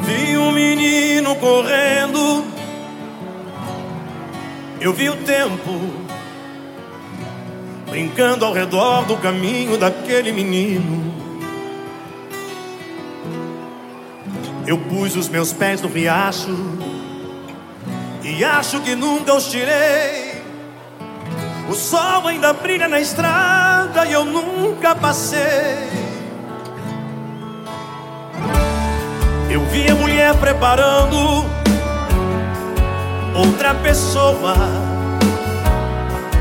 vinham correndo. Eu vi o tempo brincando ao redor do caminho daquele menino. Eu pus os meus pés no riacho e acho que nunca os tirei. O sol ainda brilha na estrada e eu nunca passei. Eu vi a mulher preparando outra pessoa.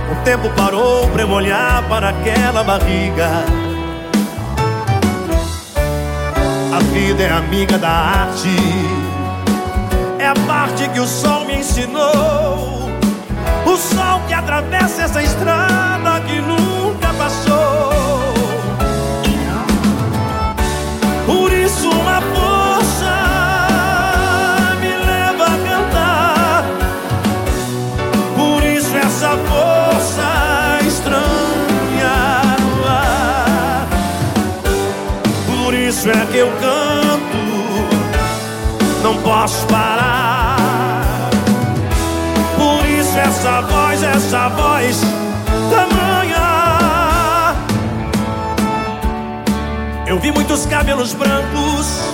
O tempo parou para eu olhar para aquela barriga. A vida é amiga da arte, é a parte que o sol me ensinou. O sol que atravessa essa estrada eu canto, não posso parar. Por isso essa voz, essa voz tamanha. Eu vi muitos cabelos brancos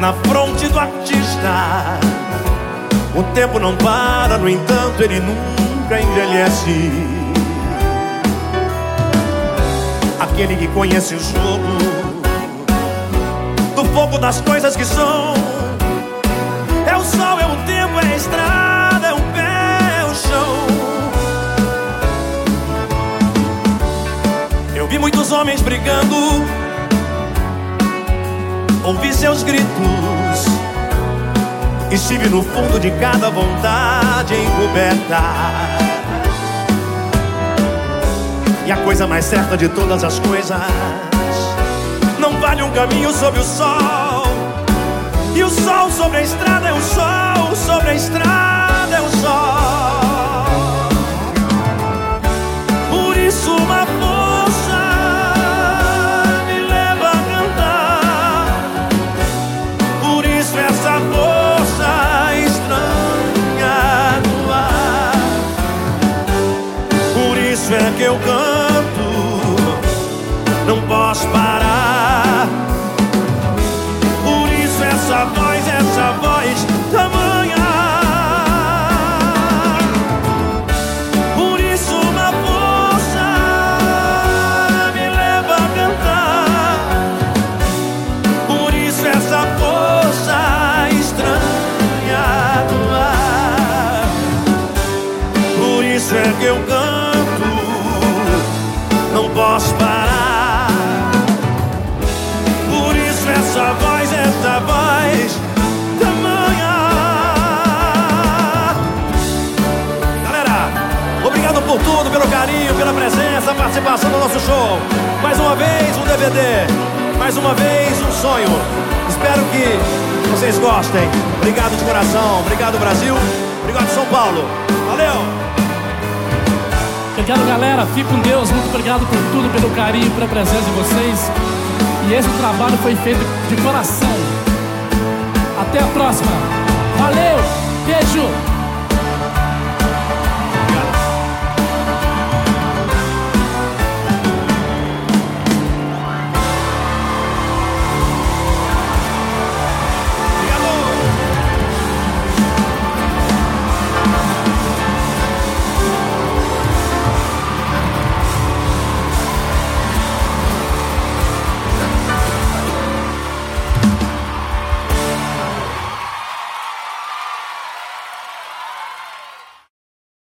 na fronte do artista. O tempo não para, no entanto, ele nunca envelhece. Aquele que conhece o jogo fogo das coisas que são. É o sol, é o tempo, é a estrada, é o pé, é o chão. Eu vi muitos homens brigando, ouvi seus gritos. Estive no fundo de cada vontade encoberta. E a coisa mais certa de todas as coisas não vale um caminho sobre o sol. E o sol sobre a estrada é o sol, sobre a estrada é o sol. É que eu canto, não posso parar. Por isso essa voz, essa voz tamanha. Galera, obrigado por tudo, pelo carinho, pela presença, participação no nosso show. Mais uma vez um DVD, mais uma vez um sonho. Espero que vocês gostem. Obrigado de coração, obrigado Brasil, obrigado São Paulo. Valeu! Obrigado, galera. Fique com Deus. Muito obrigado por tudo, pelo carinho, pela presença de vocês. E esse trabalho foi feito de coração. Até a próxima. Valeu. Beijo.